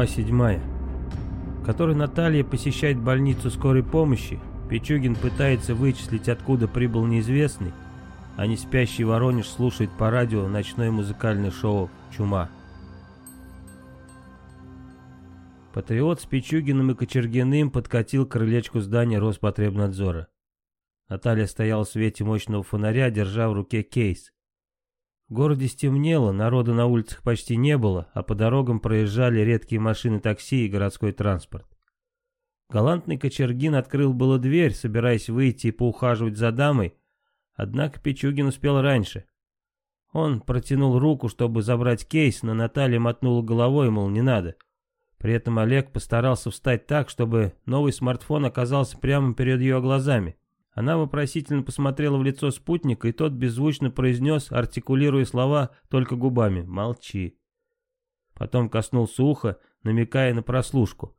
глава 7, в Наталья посещает больницу скорой помощи, Пичугин пытается вычислить, откуда прибыл неизвестный, а не спящий Воронеж слушает по радио ночное музыкальное шоу «Чума». Патриот с Пичугиным и Кочергиным подкатил к крылечку здания Роспотребнадзора. Наталья стояла в свете мощного фонаря, держа в руке кейс. В городе стемнело, народа на улицах почти не было, а по дорогам проезжали редкие машины такси и городской транспорт. Галантный Кочергин открыл было дверь, собираясь выйти и поухаживать за дамой, однако Пичугин успел раньше. Он протянул руку, чтобы забрать кейс, но Наталья мотнула головой, мол, не надо. При этом Олег постарался встать так, чтобы новый смартфон оказался прямо перед ее глазами. Она вопросительно посмотрела в лицо спутника, и тот беззвучно произнес, артикулируя слова только губами «Молчи». Потом коснулся уха, намекая на прослушку.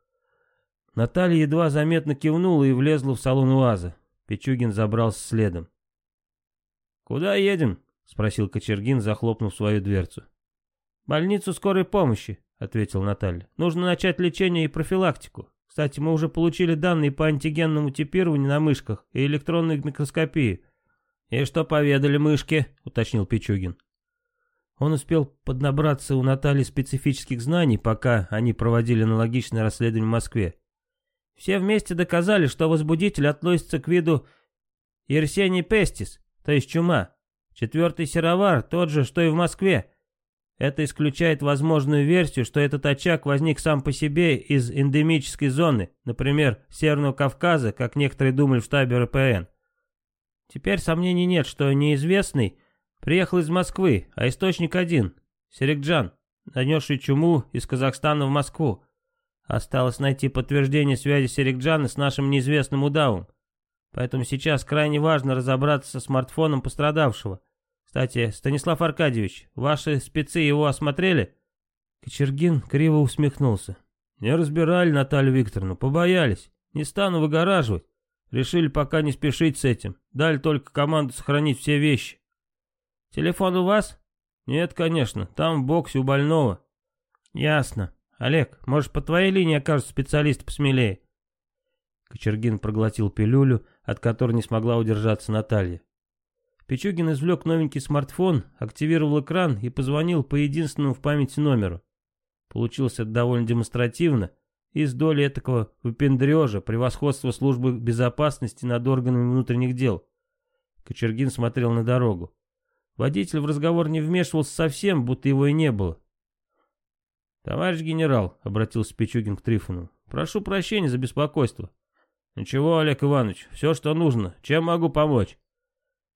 Наталья едва заметно кивнула и влезла в салон УАЗа. Пичугин забрался следом. «Куда едем?» — спросил Кочергин, захлопнув свою дверцу. «Больницу скорой помощи», — ответил Наталья. «Нужно начать лечение и профилактику. Кстати, мы уже получили данные по антигенному типированию на мышках и электронной микроскопии. «И что поведали мышки?» — уточнил Пичугин. Он успел поднабраться у Натальи специфических знаний, пока они проводили аналогичное расследование в Москве. Все вместе доказали, что возбудитель относится к виду Ерсений пестис, то есть чума. Четвертый серовар тот же, что и в Москве, это исключает возможную версию, что этот очаг возник сам по себе из эндемической зоны, например, Северного Кавказа, как некоторые думали в штабе РПН. Теперь сомнений нет, что неизвестный приехал из Москвы, а источник один – Серикджан, донесший чуму из Казахстана в Москву. Осталось найти подтверждение связи Серикджана с нашим неизвестным удавом. Поэтому сейчас крайне важно разобраться со смартфоном пострадавшего – кстати, Станислав Аркадьевич, ваши спецы его осмотрели?» Кочергин криво усмехнулся. «Не разбирали Наталью Викторовну, побоялись. Не стану выгораживать. Решили пока не спешить с этим. Дали только команду сохранить все вещи. Телефон у вас? Нет, конечно. Там в боксе у больного. Ясно. Олег, может, по твоей линии окажется специалист посмелее? Кочергин проглотил пилюлю, от которой не смогла удержаться Наталья. Пичугин извлек новенький смартфон, активировал экран и позвонил по единственному в памяти номеру. Получилось это довольно демонстративно, и с долей этакого выпендрежа, превосходства службы безопасности над органами внутренних дел. Кочергин смотрел на дорогу. Водитель в разговор не вмешивался совсем, будто его и не было. «Товарищ генерал», — обратился Пичугин к Трифону, — «прошу прощения за беспокойство». «Ничего, Олег Иванович, все, что нужно. Чем могу помочь?»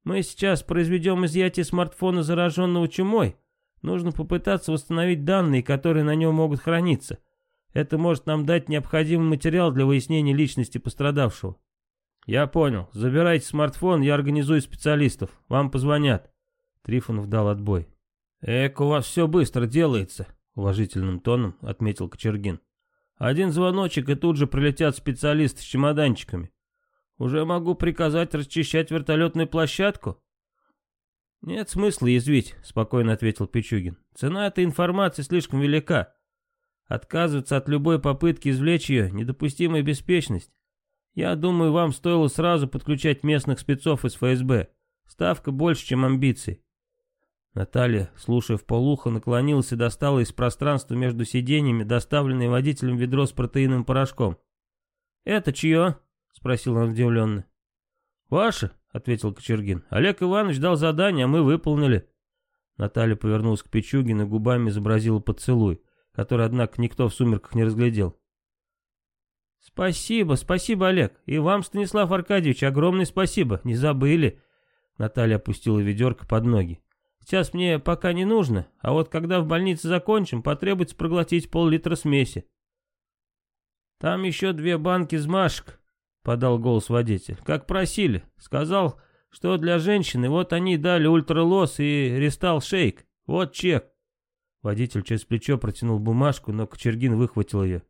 Мы сейчас произведем изъятие смартфона, зараженного чумой. Нужно попытаться восстановить данные, которые на нем могут храниться. Это может нам дать необходимый материал для выяснения личности пострадавшего. Я понял. Забирайте смартфон, я организую специалистов. Вам позвонят. Трифонов дал отбой. Эк, у вас все быстро делается, уважительным тоном отметил Кочергин. Один звоночек, и тут же прилетят специалисты с чемоданчиками. Уже могу приказать расчищать вертолетную площадку?» «Нет смысла язвить», — спокойно ответил Пичугин. «Цена этой информации слишком велика. Отказываться от любой попытки извлечь ее — недопустимая беспечность. Я думаю, вам стоило сразу подключать местных спецов из ФСБ. Ставка больше, чем амбиции». Наталья, слушая в полухо, наклонилась и достала из пространства между сиденьями доставленное водителем ведро с протеиновым порошком. «Это чье?» спросил он удивленно. Ваше, — ответил Кочергин. «Олег Иванович дал задание, а мы выполнили». Наталья повернулась к Пичугину и губами изобразила поцелуй, который, однако, никто в сумерках не разглядел. «Спасибо, спасибо, Олег. И вам, Станислав Аркадьевич, огромное спасибо. Не забыли». Наталья опустила ведерко под ноги. «Сейчас мне пока не нужно, а вот когда в больнице закончим, потребуется проглотить пол-литра смеси». «Там еще две банки с подал голос водитель. «Как просили. Сказал, что для женщины вот они дали ультралос и рестал шейк. Вот чек». Водитель через плечо протянул бумажку, но Кочергин выхватил ее.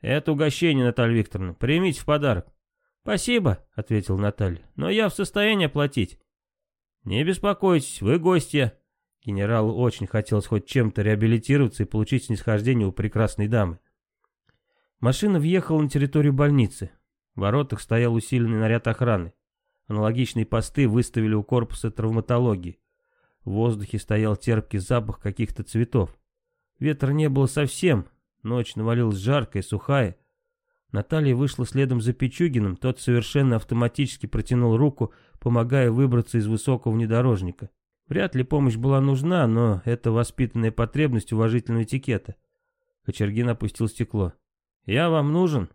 «Это угощение, Наталья Викторовна. Примите в подарок». «Спасибо», — ответил Наталья, — «но я в состоянии оплатить». «Не беспокойтесь, вы гостья». Генералу очень хотелось хоть чем-то реабилитироваться и получить снисхождение у прекрасной дамы. Машина въехала на территорию больницы. В воротах стоял усиленный наряд охраны. Аналогичные посты выставили у корпуса травматологии. В воздухе стоял терпкий запах каких-то цветов. Ветра не было совсем, ночь навалилась жаркая, сухая. Наталья вышла следом за Пичугиным, тот совершенно автоматически протянул руку, помогая выбраться из высокого внедорожника. Вряд ли помощь была нужна, но это воспитанная потребность уважительного этикета. Кочергин опустил стекло. «Я вам нужен?»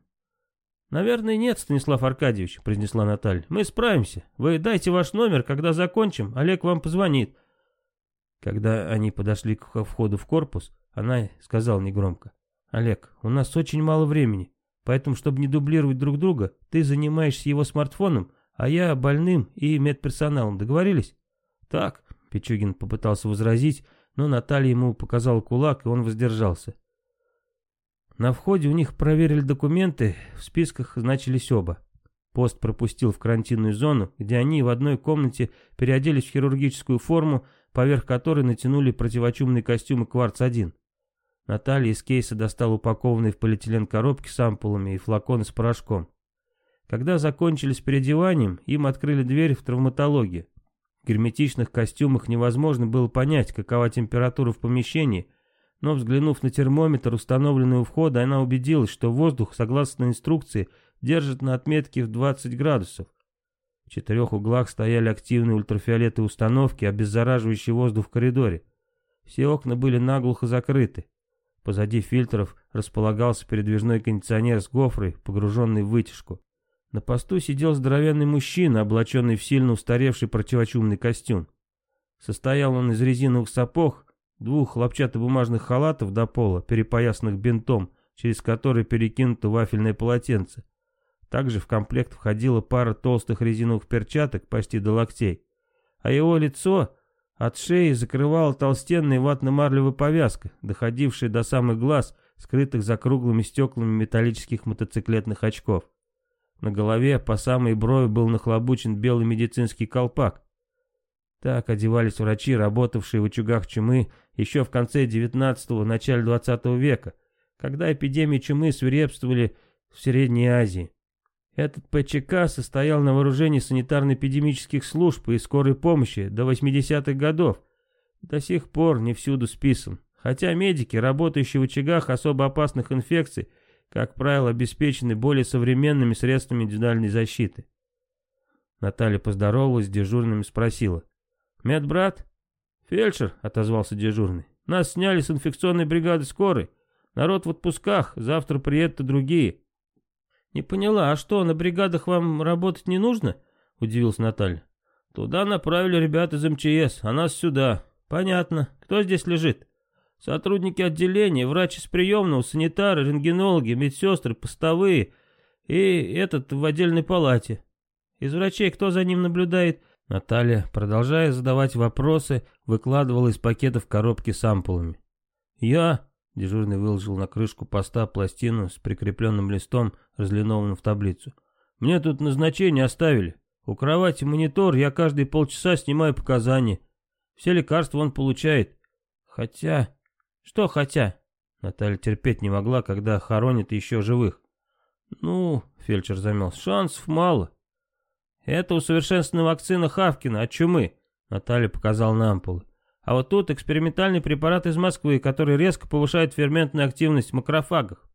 «Наверное, нет, Станислав Аркадьевич», — произнесла Наталья. «Мы справимся. Вы дайте ваш номер, когда закончим, Олег вам позвонит». Когда они подошли к входу в корпус, она сказала негромко. «Олег, у нас очень мало времени, поэтому, чтобы не дублировать друг друга, ты занимаешься его смартфоном, а я больным и медперсоналом. Договорились?» «Так», — Пичугин попытался возразить, но Наталья ему показала кулак, и он воздержался. На входе у них проверили документы, в списках значились оба. Пост пропустил в карантинную зону, где они в одной комнате переоделись в хирургическую форму, поверх которой натянули противочумные костюмы «Кварц-1». Наталья из кейса достала упакованные в полиэтилен коробки с ампулами и флаконы с порошком. Когда закончились переодеванием, им открыли дверь в травматологию. В герметичных костюмах невозможно было понять, какова температура в помещении – но взглянув на термометр, установленный у входа, она убедилась, что воздух, согласно инструкции, держит на отметке в 20 градусов. В четырех углах стояли активные ультрафиолетовые установки, обеззараживающие воздух в коридоре. Все окна были наглухо закрыты. Позади фильтров располагался передвижной кондиционер с гофрой, погруженный в вытяжку. На посту сидел здоровенный мужчина, облаченный в сильно устаревший противочумный костюм. Состоял он из резиновых сапог, двух хлопчатобумажных халатов до пола, перепоясанных бинтом, через который перекинуто вафельное полотенце. Также в комплект входила пара толстых резиновых перчаток почти до локтей, а его лицо от шеи закрывала толстенная ватно-марлевая повязка, доходившая до самых глаз, скрытых за круглыми стеклами металлических мотоциклетных очков. На голове по самой брови был нахлобучен белый медицинский колпак, так одевались врачи, работавшие в очагах чумы еще в конце 19-го, начале 20 века, когда эпидемии чумы свирепствовали в Средней Азии. Этот ПЧК состоял на вооружении санитарно-эпидемических служб и скорой помощи до 80-х годов. До сих пор не всюду списан. Хотя медики, работающие в очагах особо опасных инфекций, как правило, обеспечены более современными средствами индивидуальной защиты. Наталья поздоровалась с дежурными, спросила. «Медбрат?» «Фельдшер», — отозвался дежурный. «Нас сняли с инфекционной бригады скорой. Народ в отпусках, завтра приедут и другие». «Не поняла, а что, на бригадах вам работать не нужно?» — Удивился Наталья. «Туда направили ребят из МЧС, а нас сюда. Понятно. Кто здесь лежит?» «Сотрудники отделения, врачи с приемного, санитары, рентгенологи, медсестры, постовые и этот в отдельной палате. Из врачей кто за ним наблюдает?» Наталья, продолжая задавать вопросы, выкладывала из пакетов коробки с ампулами. «Я...» — дежурный выложил на крышку поста пластину с прикрепленным листом, разлинованным в таблицу. «Мне тут назначение оставили. У кровати монитор, я каждые полчаса снимаю показания. Все лекарства он получает. Хотя... Что хотя? Наталья терпеть не могла, когда хоронят еще живых. Ну, фельдшер замялся, шансов мало. Это усовершенствованная вакцина Хавкина от чумы. Наталья показала на ампулы. А вот тут экспериментальный препарат из Москвы, который резко повышает ферментную активность в макрофагах.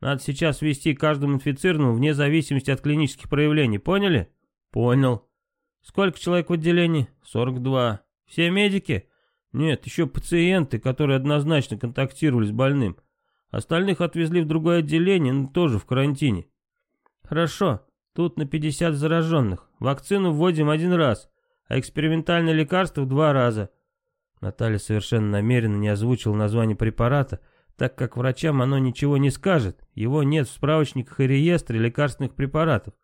Надо сейчас ввести каждому инфицированному вне зависимости от клинических проявлений, поняли? Понял. Сколько человек в отделении? 42. Все медики? Нет, еще пациенты, которые однозначно контактировали с больным. Остальных отвезли в другое отделение, но тоже в карантине. Хорошо. Тут на 50 зараженных. Вакцину вводим один раз, а экспериментальное лекарство два раза. Наталья совершенно намеренно не озвучила название препарата, так как врачам оно ничего не скажет, его нет в справочниках и реестре лекарственных препаратов.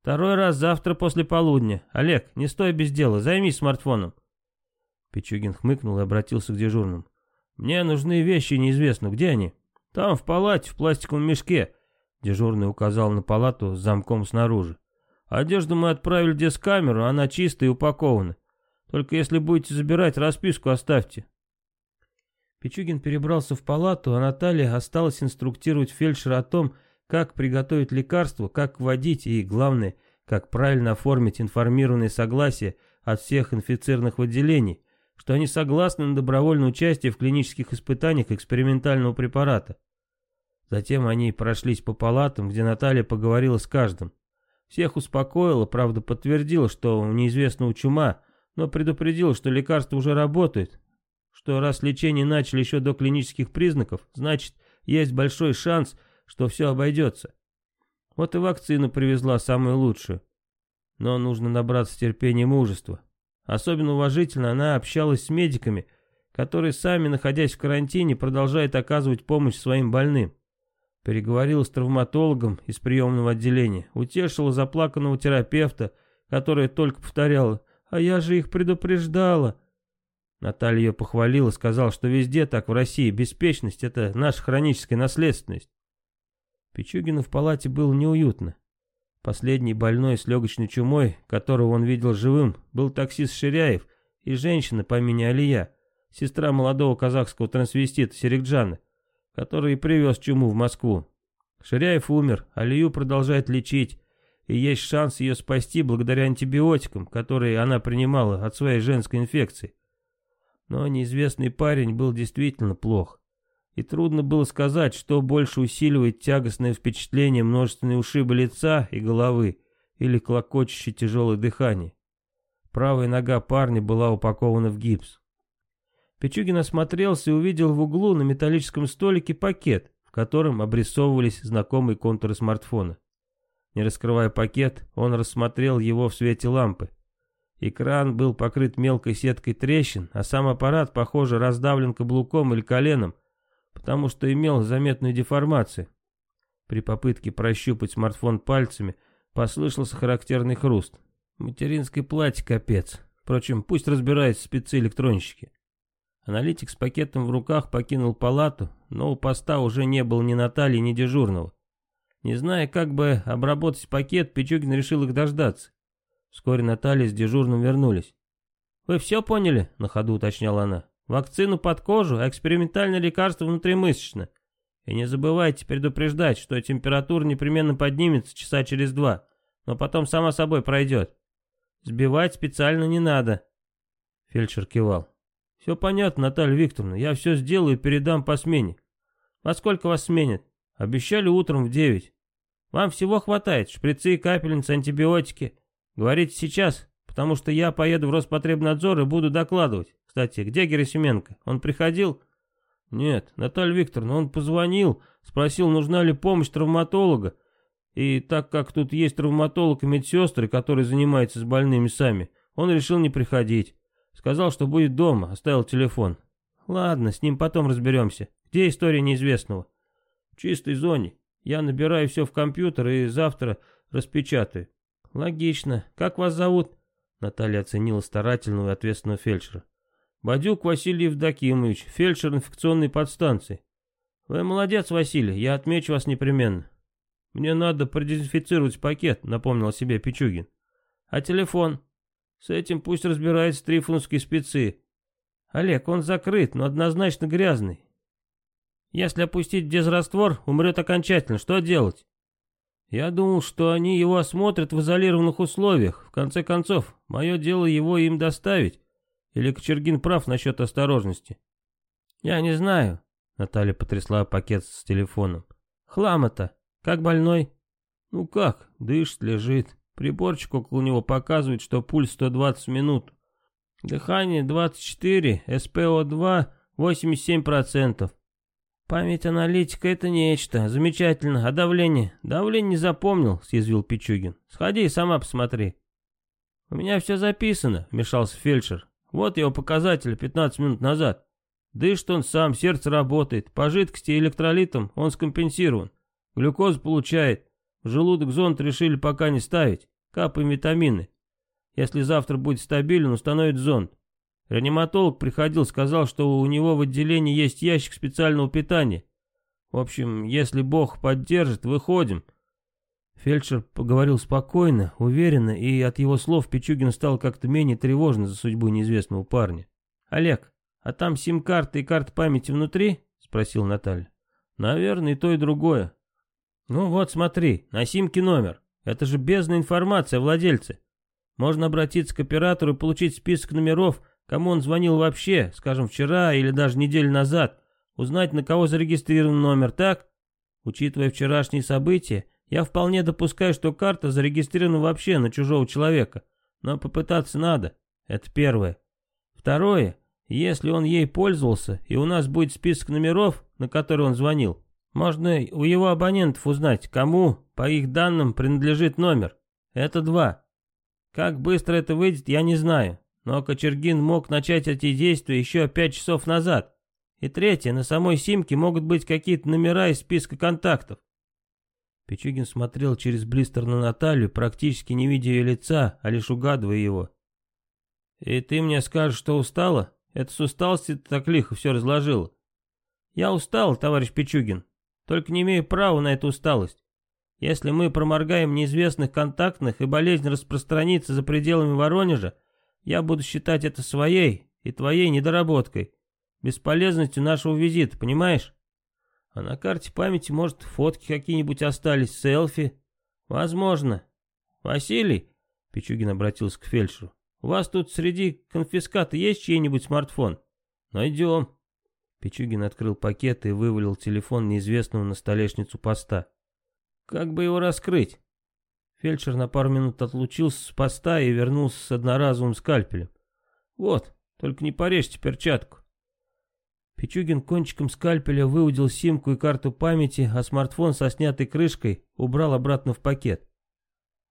Второй раз завтра после полудня. Олег, не стой без дела, займись смартфоном. Пичугин хмыкнул и обратился к дежурным. Мне нужны вещи неизвестно, где они? Там в палате, в пластиковом мешке. Дежурный указал на палату с замком снаружи. «Одежду мы отправили в дескамеру, она чистая и упакована. Только если будете забирать, расписку оставьте». Пичугин перебрался в палату, а Наталья осталась инструктировать фельдшера о том, как приготовить лекарство, как вводить и, главное, как правильно оформить информированное согласие от всех инфицированных отделений, что они согласны на добровольное участие в клинических испытаниях экспериментального препарата. Затем они прошлись по палатам, где Наталья поговорила с каждым. Всех успокоила, правда подтвердила, что у неизвестного чума, но предупредила, что лекарство уже работает, что раз лечение начали еще до клинических признаков, значит, есть большой шанс, что все обойдется. Вот и вакцину привезла самую лучшую. Но нужно набраться терпения и мужества. Особенно уважительно она общалась с медиками, которые сами, находясь в карантине, продолжают оказывать помощь своим больным. Переговорил с травматологом из приемного отделения, утешила заплаканного терапевта, которая только повторяла «А я же их предупреждала». Наталья ее похвалила, сказал, что везде так в России беспечность – это наша хроническая наследственность. Пичугину в палате было неуютно. Последний больной с легочной чумой, которого он видел живым, был таксист Ширяев и женщина по имени Алия, сестра молодого казахского трансвестита Серикджана – который привез чуму в Москву. Ширяев умер, Алию продолжает лечить, и есть шанс ее спасти благодаря антибиотикам, которые она принимала от своей женской инфекции. Но неизвестный парень был действительно плох. И трудно было сказать, что больше усиливает тягостное впечатление множественные ушибы лица и головы или клокочущее тяжелое дыхание. Правая нога парня была упакована в гипс. Пичугин осмотрелся и увидел в углу на металлическом столике пакет, в котором обрисовывались знакомые контуры смартфона. Не раскрывая пакет, он рассмотрел его в свете лампы. Экран был покрыт мелкой сеткой трещин, а сам аппарат, похоже, раздавлен каблуком или коленом, потому что имел заметную деформацию. При попытке прощупать смартфон пальцами послышался характерный хруст. Материнской плате капец. Впрочем, пусть разбираются спецы-электронщики. Аналитик с пакетом в руках покинул палату, но у поста уже не было ни Натальи, ни дежурного. Не зная, как бы обработать пакет, Пичугин решил их дождаться. Вскоре Наталья с дежурным вернулись. «Вы все поняли?» — на ходу уточняла она. «Вакцину под кожу, а экспериментальное лекарство внутримышечно. И не забывайте предупреждать, что температура непременно поднимется часа через два, но потом сама собой пройдет. Сбивать специально не надо». Фельдшер кивал. «Все понятно, Наталья Викторовна, я все сделаю и передам по смене». «Во сколько вас сменят?» «Обещали утром в девять». «Вам всего хватает, шприцы, капельницы, антибиотики. Говорите сейчас, потому что я поеду в Роспотребнадзор и буду докладывать. Кстати, где Герасименко? Он приходил?» «Нет, Наталья Викторовна, он позвонил, спросил, нужна ли помощь травматолога. И так как тут есть травматолог и медсестры, которые занимаются с больными сами, он решил не приходить. Сказал, что будет дома, оставил телефон. Ладно, с ним потом разберемся. Где история неизвестного? В чистой зоне. Я набираю все в компьютер и завтра распечатаю. Логично. Как вас зовут? Наталья оценила старательного и ответственного фельдшера. Бадюк Василий Евдокимович, фельдшер инфекционной подстанции. Вы молодец, Василий, я отмечу вас непременно. Мне надо продезинфицировать пакет, напомнил себе Пичугин. А телефон? С этим пусть разбираются трифунские спецы. Олег, он закрыт, но однозначно грязный. Если опустить дезраствор, умрет окончательно. Что делать? Я думал, что они его осмотрят в изолированных условиях. В конце концов, мое дело его им доставить. Или Кочергин прав насчет осторожности? Я не знаю. Наталья потрясла пакет с телефоном. Хлам это. Как больной? Ну как, дышит, лежит. Приборчик около него показывает, что пульс 120 минут. Дыхание 24, СПО2 87%. Память аналитика это нечто, замечательно. А давление? Давление не запомнил, съязвил Пичугин. Сходи и сама посмотри. У меня все записано, вмешался фельдшер. Вот его показатели 15 минут назад. Дышит он сам, сердце работает. По жидкости и электролитам он скомпенсирован. Глюкозу получает. Желудок зонт решили пока не ставить. Капаем витамины. Если завтра будет стабилен, установит зонт. Реаниматолог приходил, сказал, что у него в отделении есть ящик специального питания. В общем, если Бог поддержит, выходим. Фельдшер поговорил спокойно, уверенно, и от его слов Пичугин стал как-то менее тревожно за судьбу неизвестного парня. «Олег, а там сим-карта и карта памяти внутри?» — спросил Наталья. «Наверное, и то, и другое. «Ну вот, смотри, на симке номер. Это же бездна информации о владельце. Можно обратиться к оператору и получить список номеров, кому он звонил вообще, скажем, вчера или даже неделю назад, узнать, на кого зарегистрирован номер, так? Учитывая вчерашние события, я вполне допускаю, что карта зарегистрирована вообще на чужого человека, но попытаться надо, это первое. Второе, если он ей пользовался, и у нас будет список номеров, на которые он звонил, можно у его абонентов узнать, кому, по их данным, принадлежит номер. Это два. Как быстро это выйдет, я не знаю. Но Кочергин мог начать эти действия еще пять часов назад. И третье, на самой симке могут быть какие-то номера из списка контактов. Пичугин смотрел через блистер на Наталью, практически не видя ее лица, а лишь угадывая его. «И ты мне скажешь, что устала? Это с усталости ты так лихо все разложила». «Я устал, товарищ Пичугин, только не имею права на эту усталость. Если мы проморгаем неизвестных контактных и болезнь распространится за пределами Воронежа, я буду считать это своей и твоей недоработкой, бесполезностью нашего визита, понимаешь? А на карте памяти, может, фотки какие-нибудь остались, селфи? Возможно. Василий, Пичугин обратился к фельдшеру, у вас тут среди конфиската есть чей-нибудь смартфон? Найдем. Пичугин открыл пакет и вывалил телефон неизвестного на столешницу поста. «Как бы его раскрыть?» Фельдшер на пару минут отлучился с поста и вернулся с одноразовым скальпелем. «Вот, только не порежьте перчатку». Пичугин кончиком скальпеля выудил симку и карту памяти, а смартфон со снятой крышкой убрал обратно в пакет.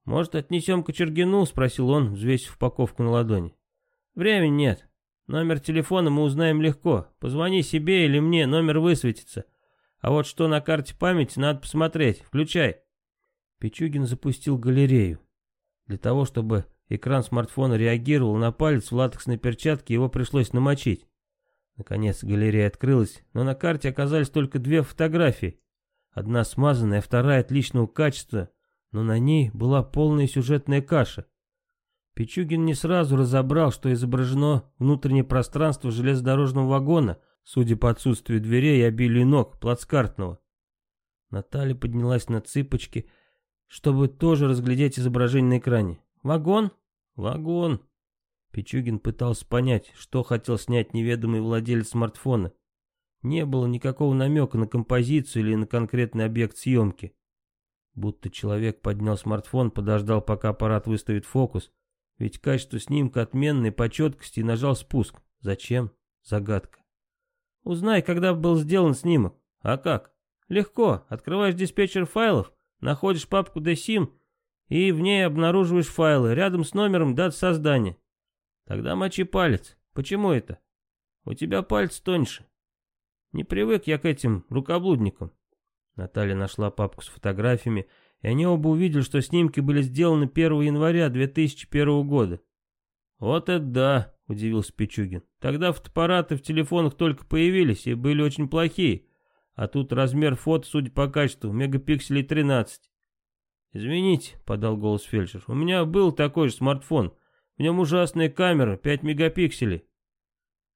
«Может, отнесем кочергину? Спросил он, взвесив упаковку на ладони. «Времени нет. Номер телефона мы узнаем легко. Позвони себе или мне, номер высветится. А вот что на карте памяти, надо посмотреть. Включай. Пичугин запустил галерею. Для того, чтобы экран смартфона реагировал на палец в латексной перчатке, его пришлось намочить. Наконец галерея открылась, но на карте оказались только две фотографии. Одна смазанная, вторая отличного качества, но на ней была полная сюжетная каша. Пичугин не сразу разобрал, что изображено внутреннее пространство железнодорожного вагона, судя по отсутствию дверей и обилию ног, плацкартного. Наталья поднялась на цыпочки, чтобы тоже разглядеть изображение на экране. «Вагон? Вагон!» Пичугин пытался понять, что хотел снять неведомый владелец смартфона. Не было никакого намека на композицию или на конкретный объект съемки. Будто человек поднял смартфон, подождал, пока аппарат выставит фокус, ведь качество снимка отменное по четкости и нажал спуск. Зачем? Загадка. Узнай, когда был сделан снимок. А как? Легко. Открываешь диспетчер файлов, находишь папку DSIM и в ней обнаруживаешь файлы, рядом с номером дат создания. Тогда мочи палец. Почему это? У тебя палец тоньше. Не привык я к этим рукоблудникам. Наталья нашла папку с фотографиями, и они оба увидели, что снимки были сделаны 1 января 2001 года. «Вот это да!» — удивился Пичугин. «Тогда фотоаппараты в телефонах только появились и были очень плохие, а тут размер фото, судя по качеству, мегапикселей 13». «Извините», — подал голос фельдшер, — «у меня был такой же смартфон. В нем ужасная камера, 5 мегапикселей».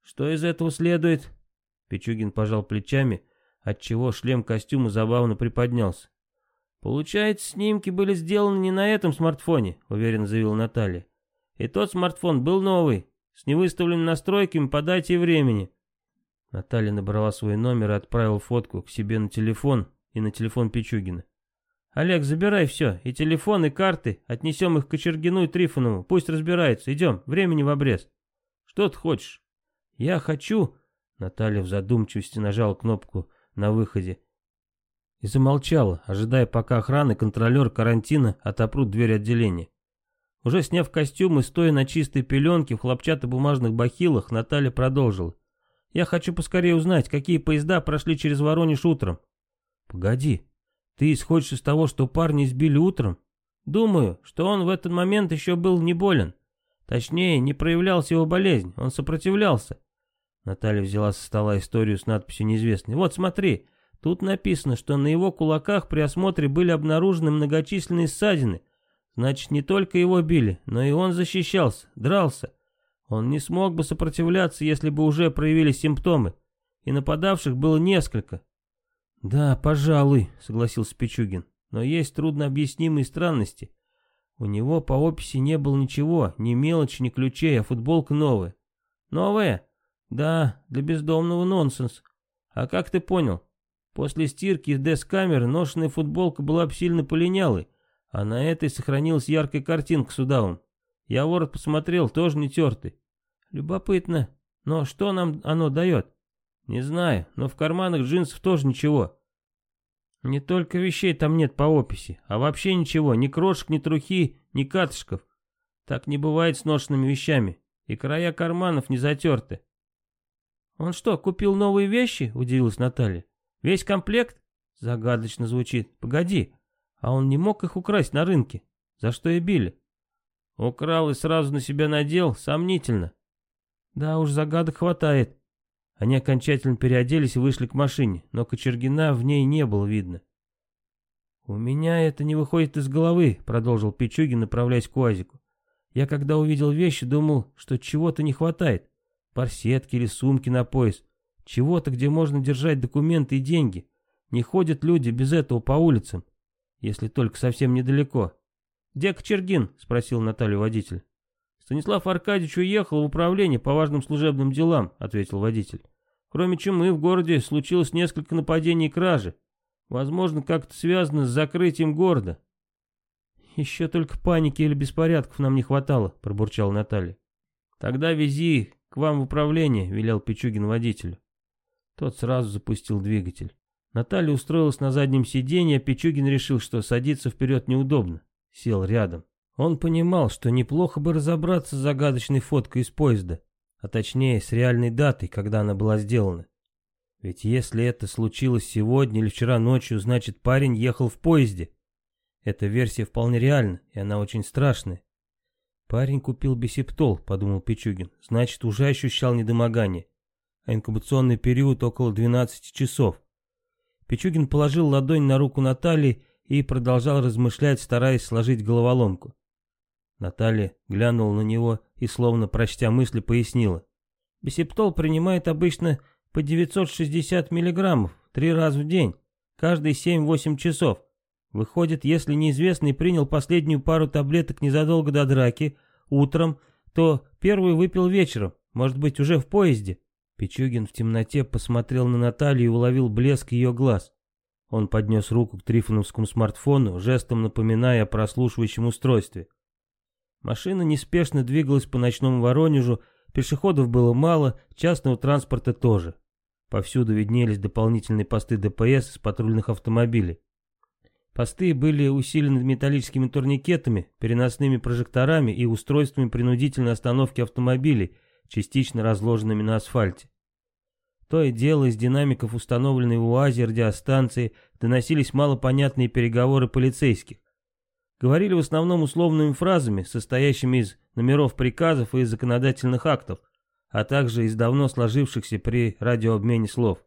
«Что из этого следует?» Пичугин пожал плечами, отчего шлем костюма забавно приподнялся. «Получается, снимки были сделаны не на этом смартфоне», — уверенно заявила Наталья. «И тот смартфон был новый, с невыставленными настройками по дате и времени». Наталья набрала свой номер и отправила фотку к себе на телефон и на телефон Пичугина. «Олег, забирай все, и телефон, и карты, отнесем их к Кочергину и Трифонову, пусть разбираются, идем, времени в обрез». «Что ты хочешь?» «Я хочу...» Наталья в задумчивости нажала кнопку на выходе и замолчала, ожидая, пока охрана и контролер карантина отопрут дверь отделения. Уже сняв костюм и стоя на чистой пеленке в хлопчатобумажных бахилах, Наталья продолжила. «Я хочу поскорее узнать, какие поезда прошли через Воронеж утром». «Погоди, ты исходишь из того, что парни избили утром?» «Думаю, что он в этот момент еще был не болен. Точнее, не проявлялась его болезнь, он сопротивлялся». Наталья взяла со стола историю с надписью «Неизвестный». «Вот, смотри, Тут написано, что на его кулаках при осмотре были обнаружены многочисленные ссадины. Значит, не только его били, но и он защищался, дрался. Он не смог бы сопротивляться, если бы уже проявились симптомы. И нападавших было несколько. «Да, пожалуй», — согласился Пичугин. «Но есть труднообъяснимые странности. У него по описи не было ничего, ни мелочи, ни ключей, а футболка новая». «Новая?» «Да, для бездомного нонсенс. А как ты понял? После стирки и дескамеры ношенная футболка была бы сильно полинялой, а на этой сохранилась яркая картинка с удавом. Я ворот посмотрел, тоже не тертый. Любопытно, но что нам оно дает? Не знаю, но в карманах джинсов тоже ничего. Не только вещей там нет по описи, а вообще ничего, ни крошек, ни трухи, ни катышков. Так не бывает с ношенными вещами, и края карманов не затерты. «Он что, купил новые вещи?» — удивилась Наталья. Весь комплект? Загадочно звучит. Погоди, а он не мог их украсть на рынке? За что и били? Украл и сразу на себя надел? Сомнительно. Да уж, загадок хватает. Они окончательно переоделись и вышли к машине, но Кочергина в ней не было видно. «У меня это не выходит из головы», — продолжил Пичугин, направляясь к УАЗику. «Я когда увидел вещи, думал, что чего-то не хватает. Парсетки или сумки на пояс. Чего-то, где можно держать документы и деньги. Не ходят люди без этого по улицам, если только совсем недалеко. «Где Кочергин?» — спросил Наталью водитель. «Станислав Аркадьевич уехал в управление по важным служебным делам», — ответил водитель. «Кроме чумы, в городе случилось несколько нападений и кражи. Возможно, как-то связано с закрытием города». «Еще только паники или беспорядков нам не хватало», — пробурчал Наталья. «Тогда вези к вам в управление», — велел Пичугин водителю. Тот сразу запустил двигатель. Наталья устроилась на заднем сиденье, а Пичугин решил, что садиться вперед неудобно. Сел рядом. Он понимал, что неплохо бы разобраться с загадочной фоткой из поезда, а точнее с реальной датой, когда она была сделана. Ведь если это случилось сегодня или вчера ночью, значит парень ехал в поезде. Эта версия вполне реальна, и она очень страшная. «Парень купил бисептол», — подумал Пичугин, — «значит, уже ощущал недомогание а инкубационный период около 12 часов. Пичугин положил ладонь на руку Натальи и продолжал размышлять, стараясь сложить головоломку. Наталья глянула на него и, словно прочтя мысли, пояснила. Бисептол принимает обычно по 960 миллиграммов три раза в день, каждые 7-8 часов. Выходит, если неизвестный принял последнюю пару таблеток незадолго до драки, утром, то первую выпил вечером, может быть, уже в поезде. Пичугин в темноте посмотрел на Наталью и уловил блеск ее глаз. Он поднес руку к Трифоновскому смартфону, жестом напоминая о прослушивающем устройстве. Машина неспешно двигалась по ночному Воронежу, пешеходов было мало, частного транспорта тоже. Повсюду виднелись дополнительные посты ДПС из патрульных автомобилей. Посты были усилены металлическими турникетами, переносными прожекторами и устройствами принудительной остановки автомобилей, частично разложенными на асфальте. То и дело из динамиков, установленной в УАЗе радиостанции, доносились малопонятные переговоры полицейских. Говорили в основном условными фразами, состоящими из номеров приказов и законодательных актов, а также из давно сложившихся при радиообмене слов.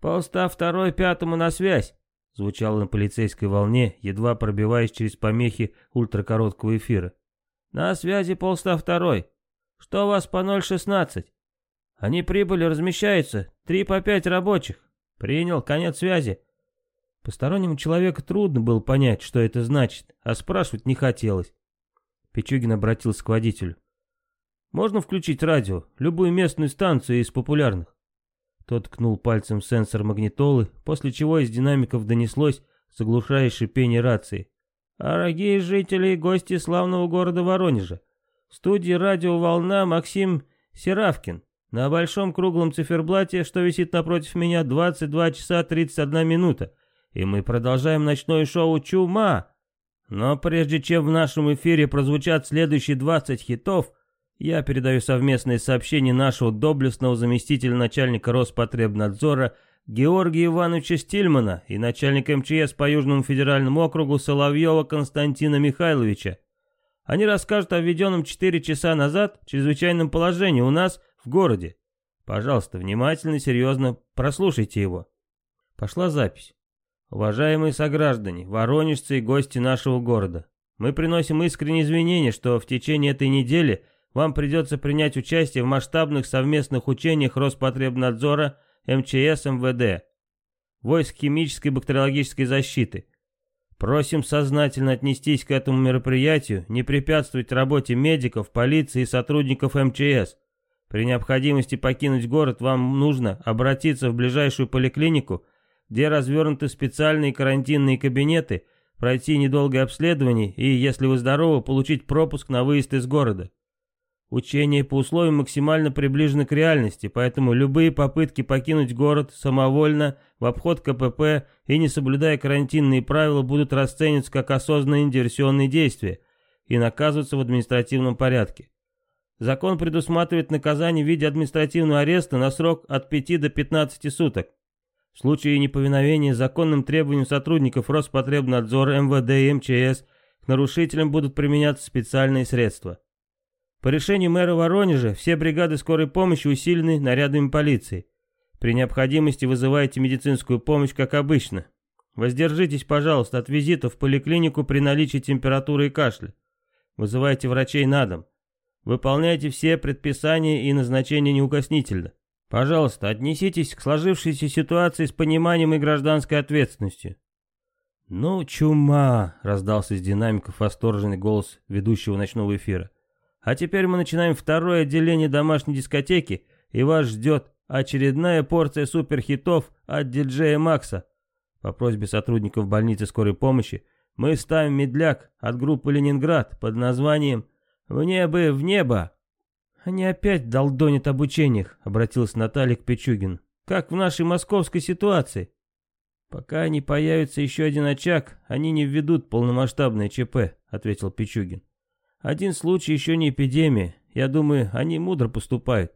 «Полста второй пятому на связь!» звучало на полицейской волне, едва пробиваясь через помехи ультракороткого эфира. «На связи полста второй. Что у вас по 0,16? Они прибыли, размещаются. Три по пять рабочих. Принял, конец связи. Постороннему человеку трудно было понять, что это значит, а спрашивать не хотелось. Пичугин обратился к водителю. «Можно включить радио, любую местную станцию из популярных?» Тот ткнул пальцем в сенсор магнитолы, после чего из динамиков донеслось заглушая шипение рации. «Дорогие жители и гости славного города Воронежа, в студии «Радио Максим Серавкин. На большом круглом циферблате, что висит напротив меня, 22 часа 31 минута. И мы продолжаем ночное шоу «Чума». Но прежде чем в нашем эфире прозвучат следующие 20 хитов, я передаю совместное сообщение нашего доблестного заместителя начальника Роспотребнадзора Георгия Ивановича Стильмана и начальника МЧС по Южному федеральному округу Соловьева Константина Михайловича. Они расскажут о введенном 4 часа назад чрезвычайном положении у нас в городе. Пожалуйста, внимательно и серьезно прослушайте его. Пошла запись. Уважаемые сограждане, воронежцы и гости нашего города, мы приносим искренние извинения, что в течение этой недели вам придется принять участие в масштабных совместных учениях Роспотребнадзора, МЧС, МВД, войск химической и бактериологической защиты – Просим сознательно отнестись к этому мероприятию, не препятствовать работе медиков, полиции и сотрудников МЧС. При необходимости покинуть город вам нужно обратиться в ближайшую поликлинику, где развернуты специальные карантинные кабинеты, пройти недолгое обследование и, если вы здоровы, получить пропуск на выезд из города. Учение по условиям максимально приближено к реальности, поэтому любые попытки покинуть город самовольно, в обход КПП и не соблюдая карантинные правила будут расцениваться как осознанные диверсионные действия и наказываться в административном порядке. Закон предусматривает наказание в виде административного ареста на срок от 5 до 15 суток. В случае неповиновения законным требованиям сотрудников Роспотребнадзора, МВД и МЧС к нарушителям будут применяться специальные средства. По решению мэра Воронежа все бригады скорой помощи усилены нарядами полиции. При необходимости вызывайте медицинскую помощь, как обычно. Воздержитесь, пожалуйста, от визита в поликлинику при наличии температуры и кашля. Вызывайте врачей на дом. Выполняйте все предписания и назначения неукоснительно. Пожалуйста, отнеситесь к сложившейся ситуации с пониманием и гражданской ответственностью. «Ну, чума!» — раздался из динамиков восторженный голос ведущего ночного эфира. А теперь мы начинаем второе отделение домашней дискотеки, и вас ждет очередная порция суперхитов от диджея Макса. По просьбе сотрудников больницы скорой помощи мы ставим медляк от группы «Ленинград» под названием «В небо, в небо». «Они опять долдонят об учениях», — обратилась Наталья к Пичугин. «Как в нашей московской ситуации. Пока не появится еще один очаг, они не введут полномасштабное ЧП», — ответил Пичугин. Один случай еще не эпидемия. Я думаю, они мудро поступают.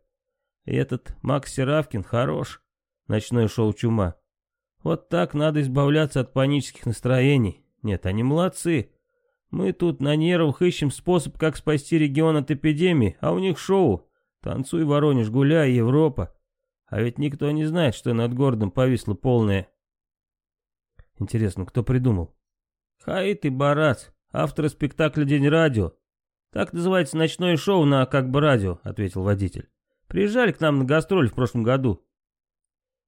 И этот Макс Серавкин хорош. Ночное шоу «Чума». Вот так надо избавляться от панических настроений. Нет, они молодцы. Мы тут на нервах ищем способ, как спасти регион от эпидемии, а у них шоу. Танцуй, Воронеж, гуляй, Европа. А ведь никто не знает, что над городом повисло полное. Интересно, кто придумал? Хаит и Барац, авторы спектакля «День радио». «Так называется ночное шоу на как бы радио», — ответил водитель. «Приезжали к нам на гастроль в прошлом году».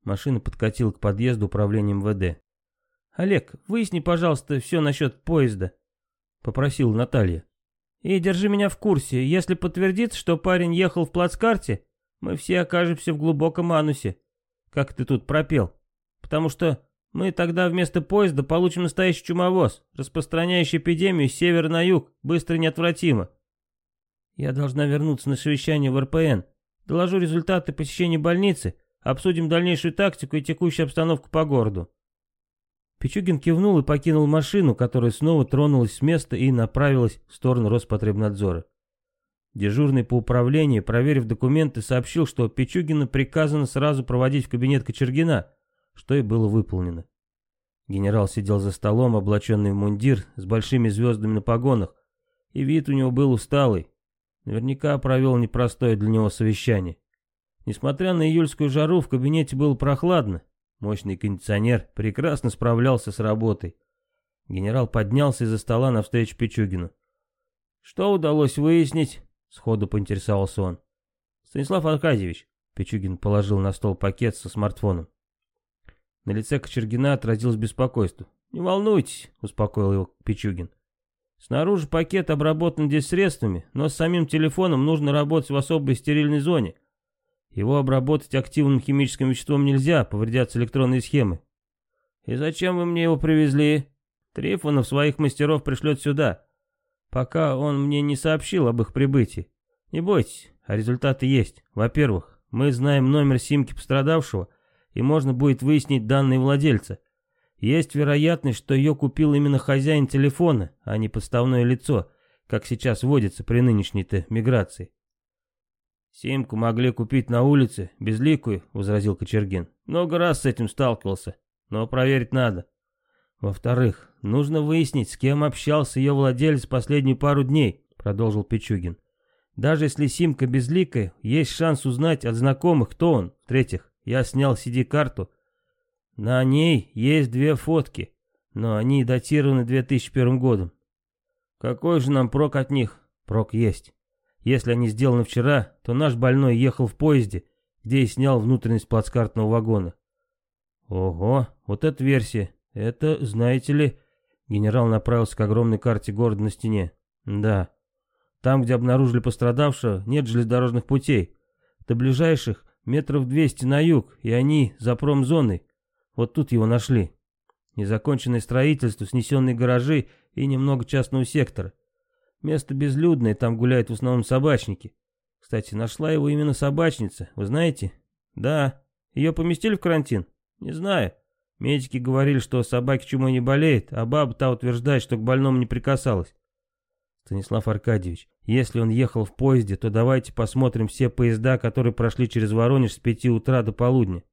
Машина подкатила к подъезду управления МВД. «Олег, выясни, пожалуйста, все насчет поезда», — попросил Наталья. «И держи меня в курсе. Если подтвердится, что парень ехал в плацкарте, мы все окажемся в глубоком анусе, как ты тут пропел. Потому что мы тогда вместо поезда получим настоящий чумовоз, распространяющий эпидемию с севера на юг, быстро и неотвратимо. Я должна вернуться на совещание в РПН. Доложу результаты посещения больницы, обсудим дальнейшую тактику и текущую обстановку по городу». Пичугин кивнул и покинул машину, которая снова тронулась с места и направилась в сторону Роспотребнадзора. Дежурный по управлению, проверив документы, сообщил, что Пичугина приказано сразу проводить в кабинет Кочергина, что и было выполнено. Генерал сидел за столом, облаченный в мундир, с большими звездами на погонах, и вид у него был усталый, Наверняка провел непростое для него совещание. Несмотря на июльскую жару, в кабинете было прохладно. Мощный кондиционер прекрасно справлялся с работой. Генерал поднялся из-за стола навстречу Пичугину. «Что удалось выяснить?» — сходу поинтересовался он. «Станислав Аркадьевич», — Пичугин положил на стол пакет со смартфоном. На лице Кочергина отразилось беспокойство. «Не волнуйтесь», — успокоил его Пичугин. Снаружи пакет обработан средствами, но с самим телефоном нужно работать в особой стерильной зоне. Его обработать активным химическим веществом нельзя, повредятся электронные схемы. И зачем вы мне его привезли? Трифонов своих мастеров пришлет сюда. Пока он мне не сообщил об их прибытии. Не бойтесь, а результаты есть. Во-первых, мы знаем номер симки пострадавшего, и можно будет выяснить данные владельца. Есть вероятность, что ее купил именно хозяин телефона, а не подставное лицо, как сейчас водится при нынешней-то миграции. «Симку могли купить на улице, безликую», — возразил Кочергин. «Много раз с этим сталкивался, но проверить надо. Во-вторых, нужно выяснить, с кем общался ее владелец последние пару дней», — продолжил Пичугин. «Даже если Симка безликая, есть шанс узнать от знакомых, кто он. В-третьих, я снял CD-карту, на ней есть две фотки, но они датированы 2001 годом. Какой же нам прок от них? Прок есть. Если они сделаны вчера, то наш больной ехал в поезде, где и снял внутренность плацкартного вагона. Ого, вот эта версия. Это, знаете ли... Генерал направился к огромной карте города на стене. Да. Там, где обнаружили пострадавшего, нет железнодорожных путей. До ближайших метров 200 на юг, и они за промзоной. Вот тут его нашли. Незаконченное строительство, снесенные гаражи и немного частного сектора. Место безлюдное, там гуляют в основном собачники. Кстати, нашла его именно собачница, вы знаете? Да. Ее поместили в карантин? Не знаю. Медики говорили, что собаки чумой не болеет, а баба та утверждает, что к больному не прикасалась. Станислав Аркадьевич, если он ехал в поезде, то давайте посмотрим все поезда, которые прошли через Воронеж с пяти утра до полудня.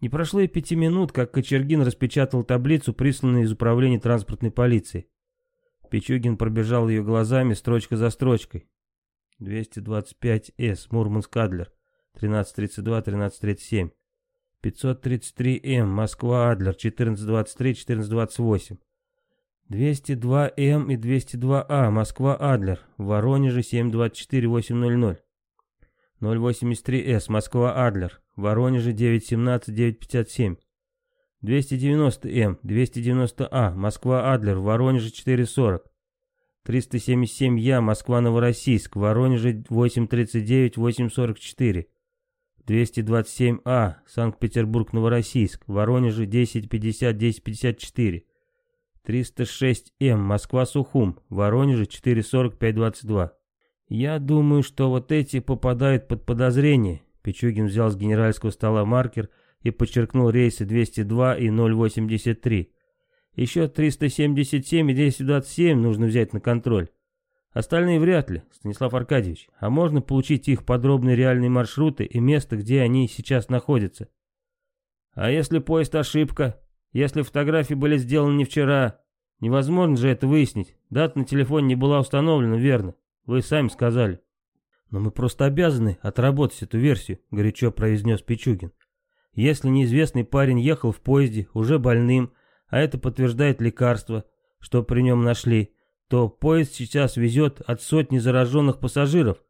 Не прошло и пяти минут, как Кочергин распечатал таблицу, присланную из управления транспортной полиции. Пичугин пробежал ее глазами строчка за строчкой. 225С, Мурманск-Адлер, 1332-1337. 533М, эм, Москва-Адлер, 1423-1428. 202М эм и 202А, а, Москва-Адлер, в Воронеже 724-800. 083С, Москва-Адлер, Воронеже 917-957. 290М, 290А, Москва-Адлер, Воронеже 440. 377Я, Москва-Новороссийск, Воронеже 839-844. 227А, Санкт-Петербург-Новороссийск, Воронеже 1050-1054. 306М, Москва-Сухум, Воронеже 445-22. «Я думаю, что вот эти попадают под подозрение». Пичугин взял с генеральского стола маркер и подчеркнул рейсы 202 и 083. «Еще 377 и 227 нужно взять на контроль. Остальные вряд ли, Станислав Аркадьевич. А можно получить их подробные реальные маршруты и место, где они сейчас находятся?» «А если поезд ошибка? Если фотографии были сделаны не вчера? Невозможно же это выяснить. Дата на телефоне не была установлена, верно?» Вы сами сказали. Но мы просто обязаны отработать эту версию, горячо произнес Пичугин. Если неизвестный парень ехал в поезде, уже больным, а это подтверждает лекарство, что при нем нашли, то поезд сейчас везет от сотни зараженных пассажиров.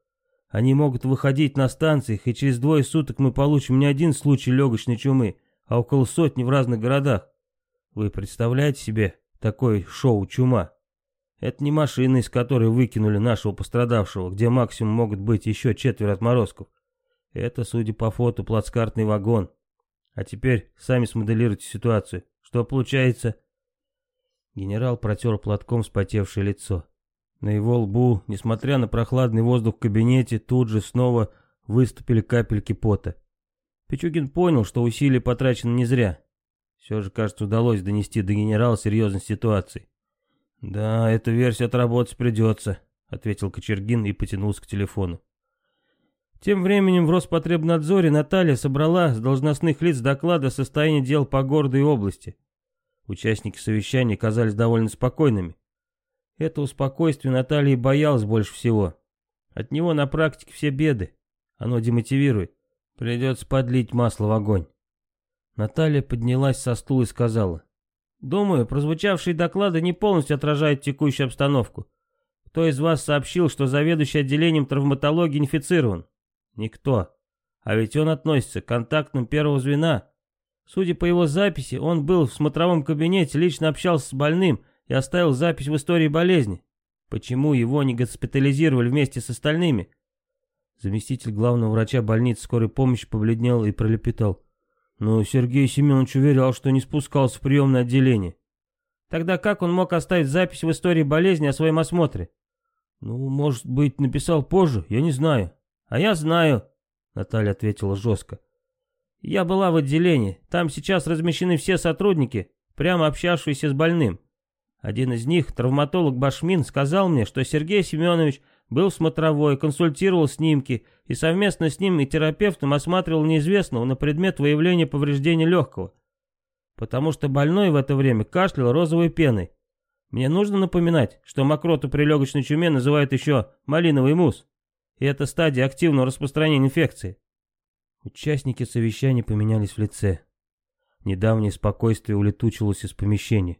Они могут выходить на станциях, и через двое суток мы получим не один случай легочной чумы, а около сотни в разных городах. Вы представляете себе такое шоу «Чума»? Это не машина, из которой выкинули нашего пострадавшего, где максимум могут быть еще четверо отморозков. Это, судя по фото, плацкартный вагон. А теперь сами смоделируйте ситуацию. Что получается?» Генерал протер платком вспотевшее лицо. На его лбу, несмотря на прохладный воздух в кабинете, тут же снова выступили капельки пота. Пичугин понял, что усилия потрачены не зря. Все же, кажется, удалось донести до генерала серьезность ситуации. «Да, эту версию отработать придется», — ответил Кочергин и потянулся к телефону. Тем временем в Роспотребнадзоре Наталья собрала с должностных лиц доклада о состоянии дел по городу и области. Участники совещания казались довольно спокойными. Этого спокойствия Наталья боялась больше всего. От него на практике все беды. Оно демотивирует. Придется подлить масло в огонь. Наталья поднялась со стула и сказала. Думаю, прозвучавшие доклады не полностью отражают текущую обстановку. Кто из вас сообщил, что заведующий отделением травматологии инфицирован? Никто. А ведь он относится к контактным первого звена. Судя по его записи, он был в смотровом кабинете, лично общался с больным и оставил запись в истории болезни. Почему его не госпитализировали вместе с остальными? Заместитель главного врача больницы скорой помощи побледнел и пролепетал. Но Сергей Семенович уверял, что не спускался в приемное отделение. Тогда как он мог оставить запись в истории болезни о своем осмотре? Ну, может быть, написал позже, я не знаю. А я знаю, Наталья ответила жестко. Я была в отделении, там сейчас размещены все сотрудники, прямо общавшиеся с больным. Один из них, травматолог Башмин, сказал мне, что Сергей Семенович был в смотровой, консультировал снимки и совместно с ним и терапевтом осматривал неизвестного на предмет выявления повреждения легкого. Потому что больной в это время кашлял розовой пеной. Мне нужно напоминать, что мокроту при легочной чуме называют еще малиновый мусс. И это стадия активного распространения инфекции. Участники совещания поменялись в лице. Недавнее спокойствие улетучилось из помещения.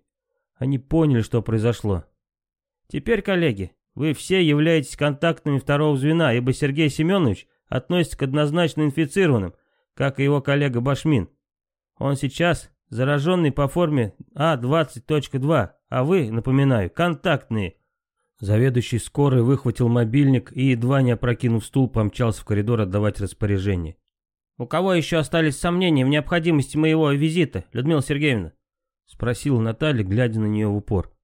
Они поняли, что произошло. Теперь, коллеги, вы все являетесь контактными второго звена, ибо Сергей Семенович относится к однозначно инфицированным, как и его коллега Башмин. Он сейчас зараженный по форме А20.2, а вы, напоминаю, контактные». Заведующий скорой выхватил мобильник и, едва не опрокинув стул, помчался в коридор отдавать распоряжение. «У кого еще остались сомнения в необходимости моего визита, Людмила Сергеевна?» — спросила Наталья, глядя на нее в упор.